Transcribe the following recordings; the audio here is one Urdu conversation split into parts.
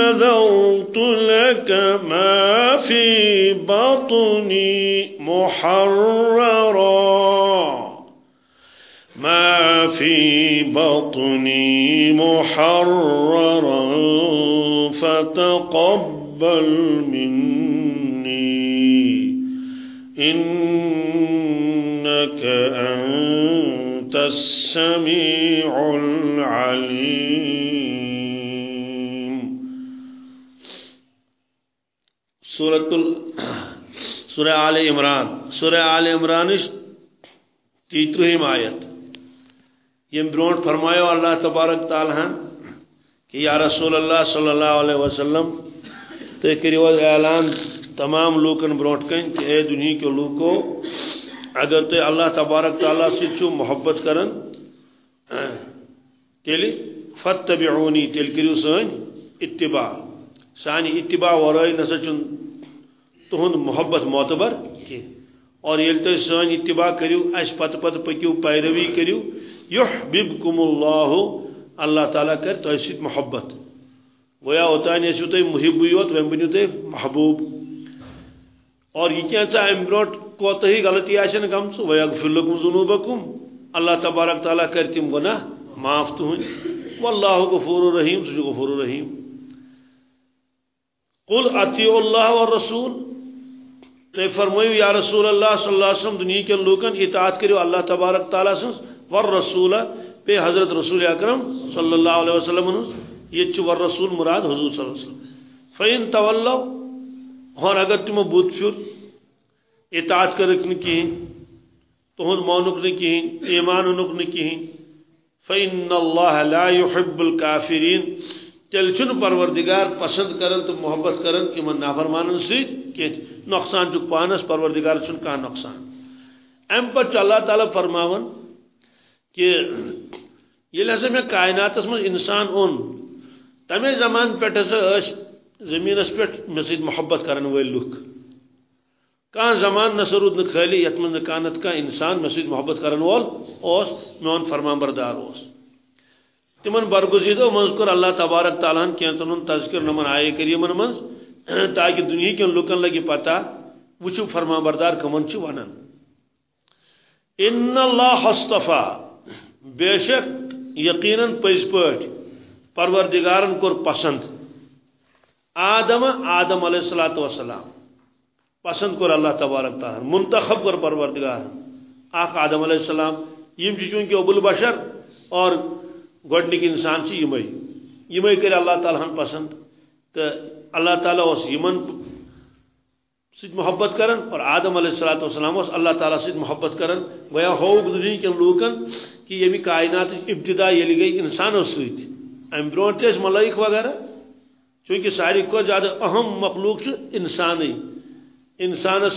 نذرت لك ما في بطني محررا. ما في بطني محررا فتقبل مني. إنك أنت السميع العليم. سورة ال... سورة آل عمران. سورة آل عمران تیترہم آیت. یم برونٹ فرمایو اللہ تبارک تعالیٰ کہ یا رسول اللہ صلی اللہ علیہ وسلم، تو کریو اعلان تمام لوکن برونٹ کن کہ اے دنیا کے لوکو اگر تو اللہ تبارک تعالیٰ سے چھو محبت کرن تیلی فتبعونی تیل کریو سن اتباع. سانی اتباع ورائی نسا چن تہند محبت معتبر کی اور یل تو سن اتباع کریو اس پت پت پکیو پیروی کریو یحببکم اللہ اللہ تعالیٰ کر تو سیت محبت۔ گویا اوتان یسو تھی محبوی یوت وم بنو تھی محبوب۔ اور یہ کیا سا ام بروٹ کوتہی غلطی آشن گم سو ویغفر لکم ذنوبکم اللہ تبارک تعالیٰ کر تم گناہ معاف تہن واللہ غفور الرحیم سجو غفور الرحیم۔ قل اطیع اللہ والرسول۔ تو فرمائیو، یا رسول اللہ صلی اللہ علیہ وسلم، دنیا کے لوکن اطاعت کریو، اللہ تبارک تعالیٰ سنس والرسول پہ حضرت رسول اکرم صلی اللہ علیہ وسلم یہ چھ والرسول مراد حضور صلی اللہ علیہ وسلم۔ فین تولو اور اگر تم بوت پھر اطاعت کرک نہ تہد مانک نہ ایمان انک نہ کہین فین اللہ لا يحب الكافرین تیل پروردگار پسند کرن تو محبت کرن ایمن نافرمانن سیت کہ نقصان چک پانس پروردگار چھن کا نقصان۔ ام پر اللہ تعالی فرماون کہ یہ ہسا میں کائنات من انسان اون۔ تمے زمان پہ ہسا زمینس پہ مے سید محبت کرن ول لک کان زمان نہ رود نہ خالی من کانت کا انسان مے محبت کرن وول، اوس میون فرمان بردار اوس۔ تمن برگزیدو منز کر اللہ تبارک تعالیٰ کی تن تذکر نمن آئے کریمن من تاکہ دنیا کن لکن لگی پتہ وچو فرمان بردار کمن چھ ونن ان اللہ اصطفى بے شک یقیناً پز پٹ، پروردگارن کور پسند۔ آدم آدم علیہ الصلوۃ والسلام، پسند کور اللہ تبارک تعالیٰ۔ منتخب کور پروردگار۔ اخ آدم علیہ السلام، یم چونکہ ابو البشر اور گۄڈنِک انسان چھ یمے یمے کر اللہ تعالیٰ ہن پسند تو اللہ تعالیٰ اس یمن ست محبت کرن اور آدم علیہ الصلوۃ والسلام اس اللہ تعالیٰ ست محبت کرن۔ گویا ہوگ دنیا کے لوکن کہ یہ بھی کائنات ابتدا یہ گئی انسانوں سۭتۍ امہ برونٛٹھ تہِ ٲسۍ ملائک وغیرہ، چونکہ ساری کھۄتہٕ زیادہ اہم مخلوق چھُ انسانٕے انسانس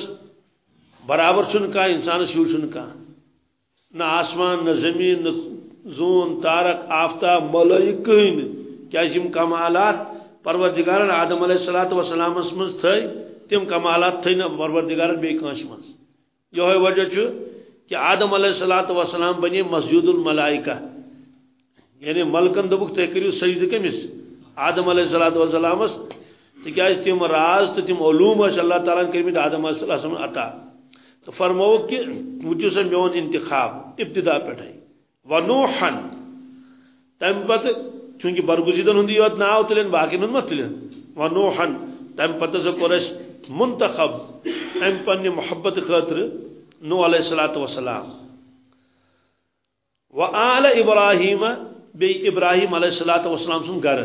برابر چھُنہٕ کانٛہہ انسانس ہیوٗ چھُنہٕ کانٛہہ نہ آسمان، نہ زمین، نہ زون، تارک آفتاب ملائک کٕہٕنۍ نہٕ کیازِ کمالات پروردگارن آدم علیہ الصلوۃ والسلامس منٛز تھٲے تم کمالات تھے نا پروردگارن بی کانس من یہ وجہ چھ کہ آدم علیہ الصلوۃ والسلام بنے مسجود الملائکہ. یعنی ملکن دبک تہ کریو سجدہ کمس آدم علیہ الصلوۃ والسلام تکیاز تم راز، تو تم علوم اس، اللہ تعالیٰ کرمت آدم علیہ السلام عطا. تو فرمو کہ وجو سا میون انتخاب، ابتدا پٹھے ونوحن تم پتہ چونکہ برگزیدن ہند یوت ناو تلین باقی ہند مت تلین ونوحن تم پتہ سا منتخب. ام پنہ محبت خاطر نو علیہ الصلوۃ والسلام. و آل ابراہیم بی ابراہیم علیہ الصلوۃ والسلام سن گھر.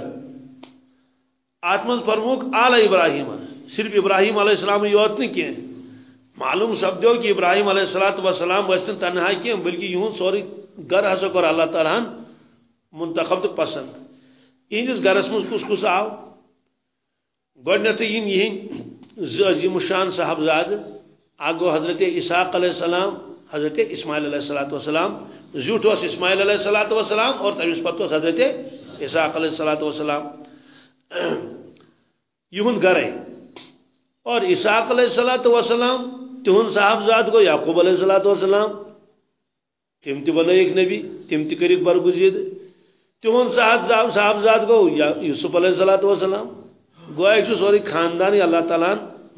ات فرموک، آل ابراہیم. صرف ابراہیم علیہ السلام یوت نہیں کی معلوم سپدو کہ ابراہیم علیہ الصلوۃ والسلام وسن تنہا کی بلکہ یہون سوری گھر ہسا کر اللہ تعالیٰ منتخب تو پسند۔ یہندس گھرس مز کس کس آو؟ گۄڈنیٚتھٕے یِن یِہنٛدۍ عظیم شان صاحبزاد، آگو حضرت اسحاق علیہ السلام، حضرت اسماعیل علیہ السلام وسلام زیوٹ اس اسماعیل علیہ السلام وسلام اور تمس پتہ حضرت اسحاق علیہ السلام وسلام یہن گرے اور اسحاق علیہ السلام وسلام تہن صاحبزاد گو یعقوب علیہ السلام وسلام تم تہ بنائک نبی، تم تہ کرک برگزید تہن صاحبزاد گو یوسف علیہ السلام وسلام گویا سوری خاندان اللہ تعالیٰ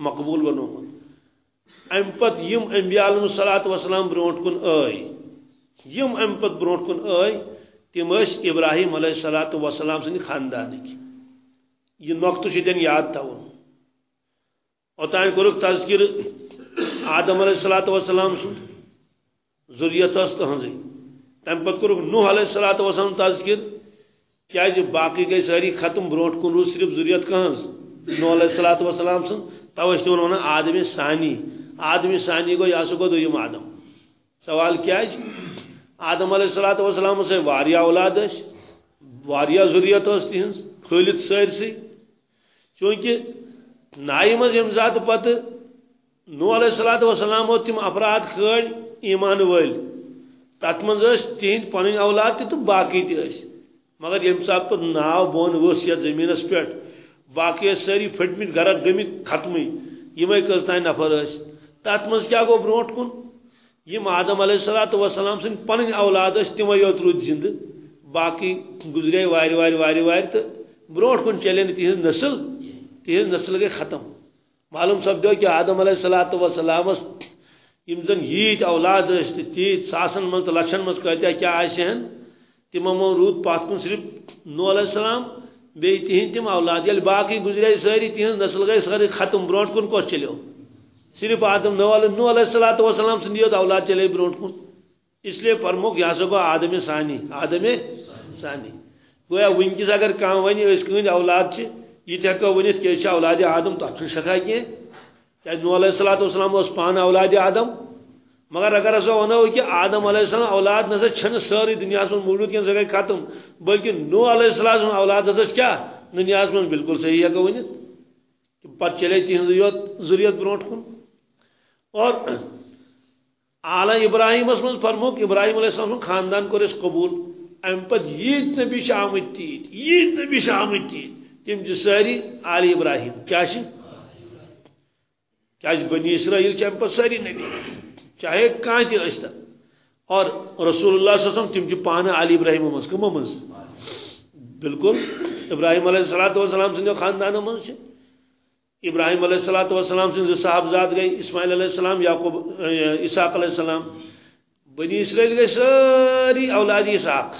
مقبول بنومت ام پت یم انبیاء علیہ الصلوۃ والسلام برونٹ کن آئی یم ام پت برونٹ کن آئی تم اس ابراہیم علیہ الصلوۃ والسلام سن خاندان کی۔ یہ نقطہ چھ یاد تھاون اوتان کرک تذکر آدم علیہ الصلوۃ والسلام سن۔ ذریت اس تہنزی تم پت کرک نوح علیہ الصلوۃ والسلام تذکر کیاز باقی گئی ساری ختم بروٹ کن روز صرف ضروریت کہاں نو علیہ الصلوۃ والسلام سن۔ توے اس ون آدمی ثانی۔ آدمی ثانی گو یا سو دویم آدم۔ سوال کیا جی؟ آدم علیہ الصلوۃ والسلام سے واریا اولاد اس واریا ضروریت اس تہنز خالد سارسی چونکہ نائی مز یم ذات پت نو علیہ الصلوۃ والسلام تم افراد کھڑ۔ ایمان ول تت مز تہند پن اولاد تہ باقی تہ مگر یم سات پہ ناو بون وس یت زمینس پہ باقی ساری پھٹمت گرک گمت ختم یم کس تین نفر اس تات مز کیا گو بروٹ کن؟ یم آدم علیہ الصلوۃ والسلام سن پن اولاد اس تم یوت رود زند باقی گزرے واری واری واری واری تو بروٹ کن چلے تہذ نسل تہذ نسل گئی ختم. معلوم سپدو کہ آدم علیہ الصلوۃ والسلام یم زن یت اولاد تیت ساسن مز لچھن مز کتیا کیا آسہن تمو رود پات کن صرف نو علیہ السلام بی تہند تم اولاد یل باقی گزرے ساری تہند نسل گئی ساری ختم برونٹ کن کس چلیو صرف آدم نو علیہ نو علیہ السلام وسلام سندیت اولاد چلے برونٹ کن۔ اس لیے فرموک یہ سا گو آدم ثانی آدم ثانی۔ گویا ونکس اگر کان ون اولاد چھ؟ یہ ہیکو ونت کہ اولاد آدم تک شکا کی نو علیہ السلام وسلام اس پان اولاد آدم۔ مگر اگر ایسا ونو کہ آدم علیہ السلام اولاد نسا چھن ساری دنیا میں موجود کیا سکے ختم؟ بلکہ نو علیہ السلام اولاد نسا کیا؟ دنیا میں بالکل صحیح ہے کہ ونت کہ پت چلے تین ضروریت برونٹ کن۔ اور اعلی ابراہیم اس من فرموک ابراہیم علیہ السلام خاندان کو اس قبول۔ ام پت یہ نبی شامت تیت یہ نبی شامت تیت تم جساری آل ابراہیم۔ کیا چھ کیا بنی اسرائیل چھ ام پت ساری نبی چاہے کان تہ اشتا اور رسول اللہ صلی اللہ علیہ وسلم تم چھ پانا علی ابراہیم مز کم مز بالکل۔ ابراہیم علیہ الصلوۃ والسلام سن خاندان مز ابراہیم علیہ الصلوۃ والسلام سن صاحبزاد گئی، اسماعیل علیہ السلام، یعقوب اسحاق علیہ السلام۔ بنی اسرائیل گئی ساری اولاد اسحاق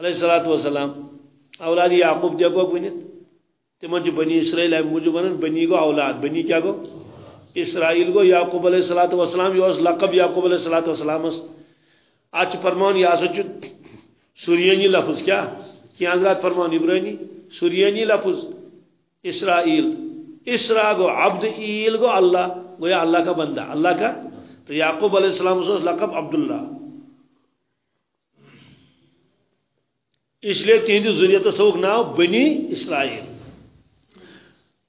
علیہ الصلوۃ والسلام۔ اولاد یعقوب دے گو تمن چھ بنی اسرائیل ہے موجود بنی گو اولاد، بنی کیا گو اسرائیل گو یعقوب علیہ الصلوۃ والسلام یہ لقب یعقوب علیہ الصلوۃ والسلام اس۔ اچ فرمان یہ سچ سورینی لفظ کیا؟ کی حضرات فرمان ابراہیمی سورینی لفظ۔ اسرائیل، اسرا گو عبد، ایل گو اللہ۔ گویا اللہ کا بندہ، اللہ کا۔ تو یعقوب علیہ السلام سے لقب عبداللہ۔ اس لیے تہندس ذریعت سوک ناو بنی اسرائیل۔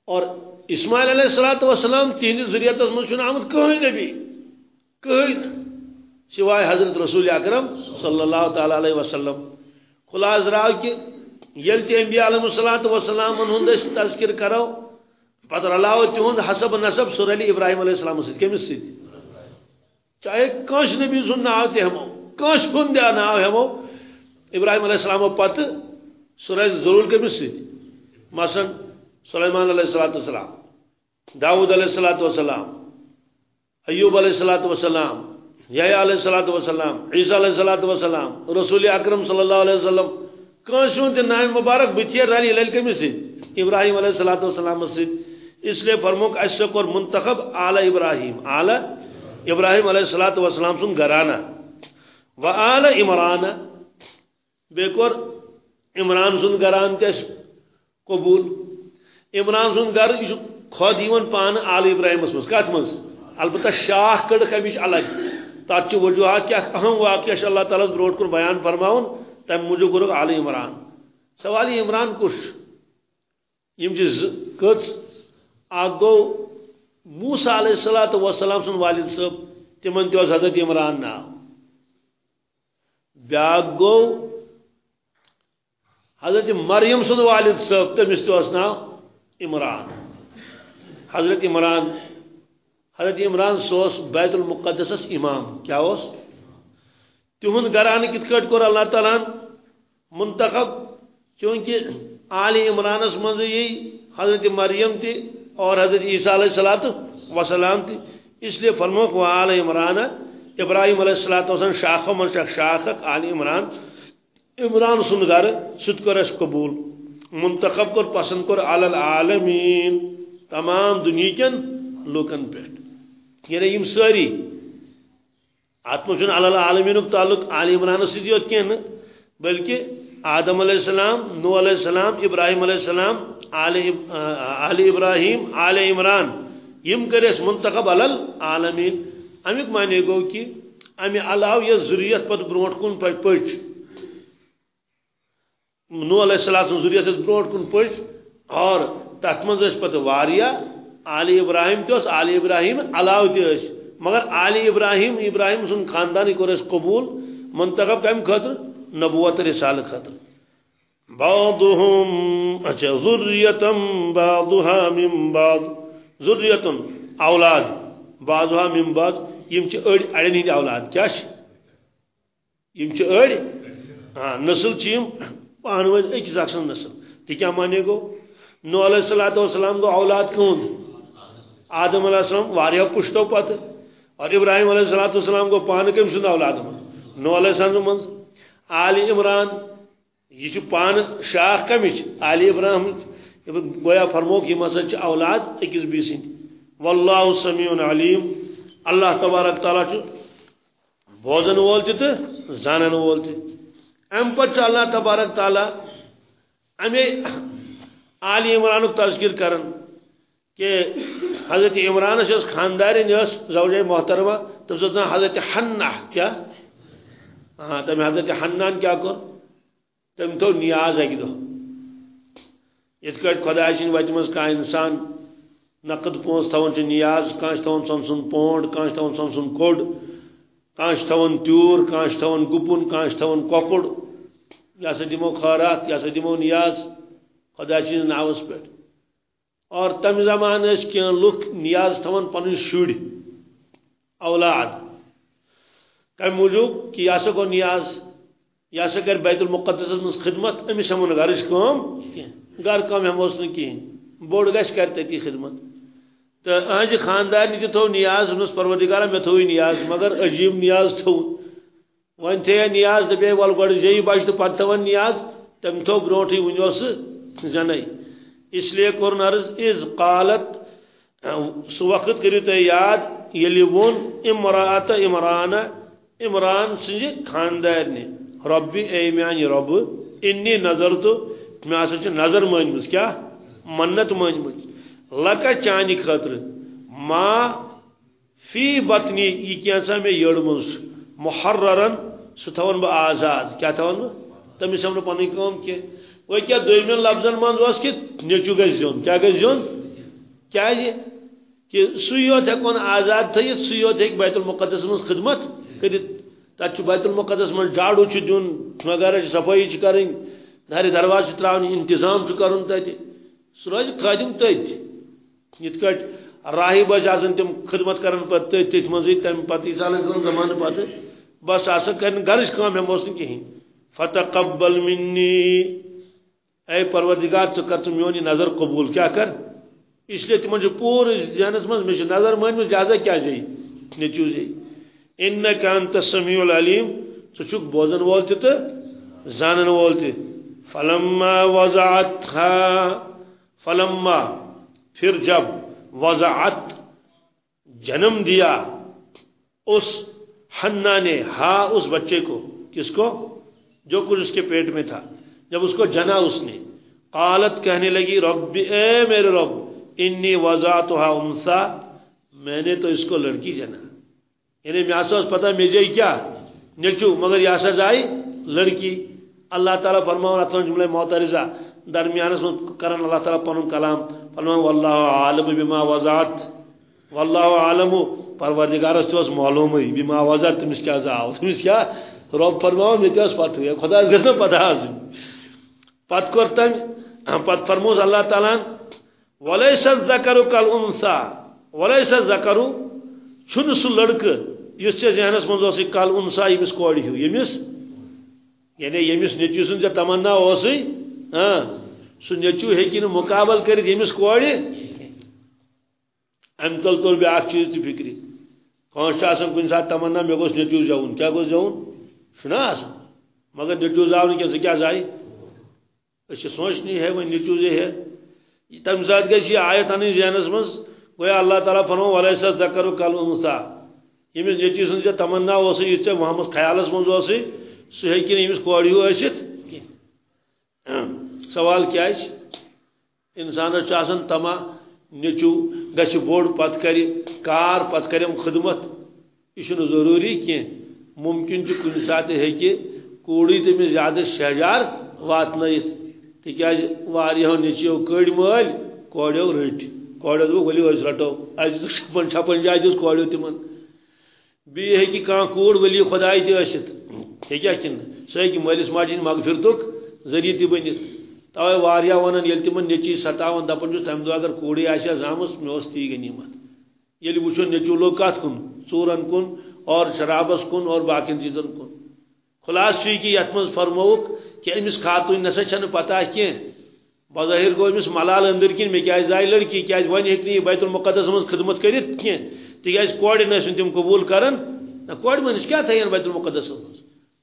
اور اسماعیل علیہ السلام وسلام تہندس ذریعت من آمد کہیں نبی کہیں سوائے حضرت رسول اکرم صلی اللہ تعالی علیہ وسلم۔ خلاص راو کہ یل تی انبیاء علیہ الصلوۃ والسلام ہند تذکر کرو پتہ رلاو تہند حسب نسب سر علی ابراہیم علیہ السلام سے کمس سی چاہے کنش نبی سن ناو تہ ہمو کنش کن ناو ہمو ابراہیم علیہ السلام پتہ سورہ ضرور کمس سی مثلا سلیمان علیہ الصلوۃ والسلام داؤد علیہ الصلوۃ والسلام، ایوب علیہ الصلوۃ والسلام یا علیہ الصلوۃ والسلام، عیسی علیہ الصلوۃ والسلام، رسول اکرم صلی اللہ علیہ وسلم کنشون تے نام مبارک بچیر رانی لیل کمس سی ابراہیم علیہ الصلوۃ والسلام سے۔ اس لیے فرموک اشق اور منتخب اعلی ابراہیم اعلی ابراہیم علیہ السلام وسلام سن گرانہ و آل عمران بیکور عمران سن گران تیس قبول۔ عمران سن گر خود یون پان آل ابراہیم مز کت مز البتہ شاہ کڑ کمش الگ تات وجوہات کیا اہم واقعہ اللہ تعالیٰ بروٹ کن بیان فرماؤن، تم موجود کرو آل عمران. سوال عمران کش. یم چیز کچ گو موسا علیہ السلام وسلام سن والد صاحب، تمن تہ حضرت عمران ناو بیاق گو حضرت مریم سن والد صاحب تمس تہ ناو عمران. حضرت عمران حضرت عمران سوس بیت المقدس امام، کیا اس؟ تہند گران کت کٹ کور اللہ تعالیٰ منتخب، چونکہ آل عمرانس مز یہ حضرت مریم تہ اور حضرت عیسیٰ علیہ السلام وسلام تھی۔ اس لیے فرموک و آل عمران، ابراہیم علیہ السلام وسلم شاخ من شاخ شاخ آل عمران۔ عمران سن گھر ست کر اس قبول، منتخب کر، پسند کر، علی العالمین۔ تمام دنیا کن لوکن پیٹ یعنی یم ساری اتم چھ علی العالمین تعلق آل عمران سیدیوت کین، بلکہ آدم علیہ السلام نو علیہ السلام، ابراہیم علیہ السلام، آل ابراہیم، آل عمران۔ یم کرس منتخب علل عالمین امیک معنی گو کہ امی علاوہ یہ ضروریت پت بروٹ کن پچ۔ نو علیہ السلام ضروریت بروٹ کن پچ۔ اور تک مز پتہ واریا، آل ابراہیم تس آل ابراہیم علاوہ تس مگر آل ابراہیم ابراہیم سن خاندانی کور قبول، منتخب کم خطر، نبوت رسال خطر۔ بعضهم اچھا ذریتم، بعضها من بعض۔ ذریتن اولاد۔ بعضها من بعض۔ یم چھ اڑ اڑن ہند اولاد، کیا چھ یم چھ اڑ؟ ہاں نسل چھ یم پان اکس اکسن نسل۔ تہ کیا مانے گو؟ نو علیہ الصلوۃ والسلام گو اولاد کون آدم علیہ السلام واریہ پشتو پتہ اور ابراہیم علیہ الصلوۃ والسلام گو پان کم سن اولاد نو علیہ السلام من آل عمران، یہ پان شاخ کمچ علی ابراہم گویا فرموک یہ مسا اولاد اکس بی سند واللہ سمیع علیم۔ اللہ تبارک تعالیٰ بوزن وول تہ زانن وول تہ ام پتہ اللہ تبارک تعالیٰ امی علی عمران تذکر کرن کہ حضرت عمران اس خاندارین اس زوجہ محترمہ تم سوچنا حضرت حنہ کیا؟ ہاں تم حضرت حنان کیا کر تم تو نیاز اکہ دہ یت کٹ خدا سن وتہ مز کان انسان نقد پونس تھون چھ نیاز کانش تھون سم سن پونڈ کانش تھون سم سن کوڈ کانش تھون تیور کانش تھون گپن کانش تھون کۄکُر یہ ہسا دمو خارات یہ ہسا دمو نیاز۔ خدا سٕنٛدِس ناوس پٮ۪ٹھ اور تمہِ زمانہٕ کینٛہہ لُکھ نیاز تھاوان پنٕنۍ شُرۍ اولاد. کمہِ موٗجوٗب کہِ یہِ ہسا گوٚو نیاز یہ سا کر بیت المقدس من خدمت امس ہم گرچ کم گر کم ہموس نا کہین بوڑ کر تتی خدمت. تو اہج خاندار تہ تھو نیاز ونس پروردگار مے تھوی نیاز مگر عجیب نیاز تھو ون تھے نیاز دپے ول گڑ جی بچ تو پتہ تھون نیاز تم تھو بروٹھی ونس زنائی اس لیے کورن عرض از قالت سو وقت کریو تہ یاد یلی ون امرات عمران عمران سنج خاندار نے. ربی اے میان رب، انی نظر تو میں آسا چھ نظر مانمز کیا؟ منت مانمز لکا چانی خطر ما فی بطنی، یہ کیسا میں یڑ من محررن سہ تھون بہ آزاد. کیا تھون بہ تمس ہم پن کام کی وہ کیا دویمین لفظن من اس کہ نیچو گژھِ زیون. کیا گژھِ زیون؟ کیا جی؟ کہ سُے یوت آزاد تھٲیِتھ سُے یوت ہیٚکہِ بیت المقدس منٛز خدمت کٔرِتھ تَتہِ چھُ بیت المقدس منٛز جاڑو چھُ اچھا دیُن وغیرہ صفٲیی چھِ کَرٕنۍ دارِ درواز چھُ ترٛاوٕنۍ انتظام چھُ کَرُن تَتہِ سُہ روزِ خٲدِم تٔتھۍ یِتھ کٲٹھۍ راہب آسان تِم خدمت کران پتہٕ تٔتھۍ تٔتھۍ منٛزٕے تَمہِ پتہٕ ییٖژ کالن کٲم بس آسان کرن گرٕچ کٲم ہٮ۪مہٕ اوس نہٕ کِہیٖنۍ فتقبل منی. اے پروردگار ژٕ کر ژٕ میون نظر قبوٗل کیٛاہ کر؟ اس لیے تمن پور ذہنس من مجھے نظر من لہذا کیا جی نیچو جی ان انت سمیع العلیم ثک بوزن وول تہ زانن وول تہ فلما وضعتها فلما، پھر جب وضعت جنم دیا، اس حنا نے، ہا، اس بچے کو، کس کو؟ جو کچھ اس کے پیٹ میں تھا۔ جب اس کو جنا اس نے۔ قالت کہنے لگی، رب، اے میرے رب، انی وضعتها انسا میں نے تو اس کو لڑکی جنا۔ یعنی میں آسا پتہ میں جائی کیا؟ نیچو مگر یہ جائی لڑکی۔ اللہ تعالیٰ فرماؤں اتنا جملہ معترضہ۔ درمیان اس کرن، اللہ تعالیٰ پنن کلام۔ فرماؤں، واللہ عالم بما وضعت۔ واللہ عالم، پروردگار اس تو معلوم ہے بما وضعت تمس کیا زاو تمس کیا؟ رب فرماؤں میں تیس پتہ خدا اس گھسنا پتہ ہے پت کرتن پت فرموز اللہ تعالیٰ ولیس الذکر کل انسا ولیس الذکر چھن سو لڑکہ اس ژے ذہنس منٛز اوسُے کل انسا ییٚمِس کورِ ہیوٗ ییٚمِس یعنی ییٚمِس نیٚچوٗ سُنٛد ژےٚ تمنا اوسُے ہاں سُہ نیٚچوٗ ہیٚکہِ نہٕ مُقابل کٔرِتھ ییٚمِس کورِ اَمہِ تل تُل بیٛاکھ چیٖز تہِ فِکرِ آسان کُنہِ ساتہٕ تمنا مےٚ گوٚژھ نیٚچوٗ زٮ۪وُن کیٛاہ گوٚژھ زٮ۪وُن چھُنا آسان مگر نیٚچوٗ زاو نہٕ کینٛہہ ژٕ کیٛاہ زایہِ أسۍ چھِ سونٛچنی ہے وۄنۍ نیٚچوٗ جی ہے۔ تم سات گژھِ یہ آیت ان ذہنس مز گویا اللہ تعالیٰ فرمو ولیس ذکر کل انسا یمس نیچی سن ژے تمنا اس یہ ژے محمد خیالس مز اس سہ ہیکہ یمس کورِ ہیو ٲسِتھ سوال کیا ہے؟ انسانس آسان تما نیچو گژھِ بوڑ پت کر کار پت کرم خدمت۔ یہ ضروری کی ممکن کن سات ہیکہ کوڑی تمس زیادہ شہجار واتنائت تکیاز جی واریہو نیچیو کڑ مل کوڑیو رٹ کوڑیو دو ولی اس رٹو از چھپن چھپن جائے دس کوڑیو تمن بی ہے کہ کان کوڑ ولی خدای تہ اشت ہے کیا کن سہ کہ مالس ماجی مغفرتک ذریعہ تہ بنت توے واریا ونن یل تمن نیچی ستاون دپن چھس تم دو اگر کوڑی آسیا زامس مے اوس تی غنیمت یل وچھو نیچو لوگ کات کن ژورن کن، اور شرابس کن، اور باقی چیزن کن۔ خلاص چھ کہ یتمز فرموک کہ امس خاتون نسا چھن پتہ کی بظاہر گو امس ملال اندر کن مے کیا زائ لڑکی، کیا ون ہیک نی بیت المقدس من خدمت کرت کی تکیاز کوڑ نسن تم قبول کرن؟ نہ کوڑ منس کیا تھین بیت المقدس من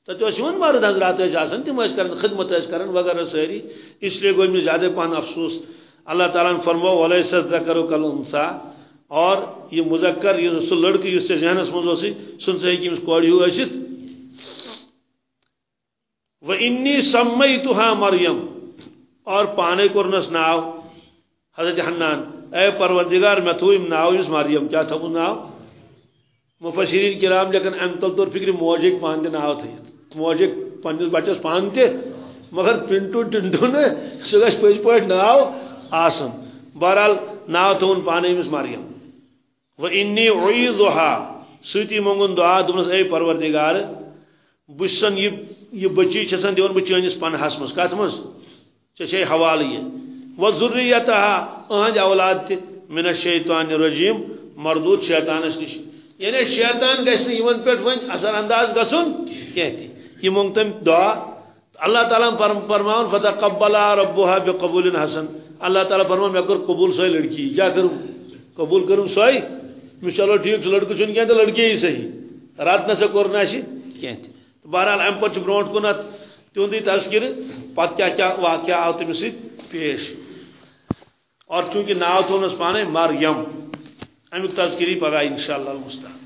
تت اس ون مرد حضرات اس آسن تم اس کرن، خدمت اس کرن، وغیرہ ساری اس لیے گو زیادہ پان افسوس۔ اللہ تعالیٰ نے فرمو ولیس ذکر کل انسا اور یہ مذکر، یہ سو لڑکی، اس سے ذہنس مز سن سے کہ کوڑ ہیو ٲسِتھ و انی سمیتها مریم اور پانے کرنس ناو حضرت حنان اے پروردگار، میں تو ناو اس مریم کیا تھا وہ ناو مفسرین کرام، لیکن ام تل طور فکر موجک پان دے ناو تھا موجک پنس بچس پان تے مگر پنٹو ٹنٹو نے سگش پج پٹ ناو آسم۔ بہرحال ناو تھون پانے مس مریم۔ و انی عیذها سوتی منگن دعا دمس اے پروردگار بسن یہ یہ بچی چھسن دیون بہ چٲنِس پنہس منٛز کتھ منٛز ژےٚ چھے حوالہٕ یہِ و ذُریتہا أہنٛدۍ اولاد تہِ من الشیطان الرجیم، مردود شیطانس نش یعنی شیطان گژھِ نہٕ یِمن پٮ۪ٹھ وۄنۍ اثر انداز گژھُن کینٛہہ تہِ یہِ تٔمۍ دعا۔ اللہ تعالیٰ فرماون فتقبلا ربها بقبول حسن۔ اللہ تعالیٰ فرمان مےٚ کوٚر قبول سۄے لڑکی کیٛاہ کٔرٕم قبول کٔرٕم سۄے مےٚ چلو ٹھیٖک چھُ لڑکہٕ چھُنہٕ کینٛہہ تہٕ لڑکے صحیح۔ رات نسا کوٚر نہٕ اَسہِ کینٛہہ تہِ بہرحال ام پہ برو کن تہدی تذکر پتہ کیا کیا واقعہ آو تمس پیش اور چونکہ ناو تھونس پانے مریم امیک تذکری پگہ انشاء اللہ المستعان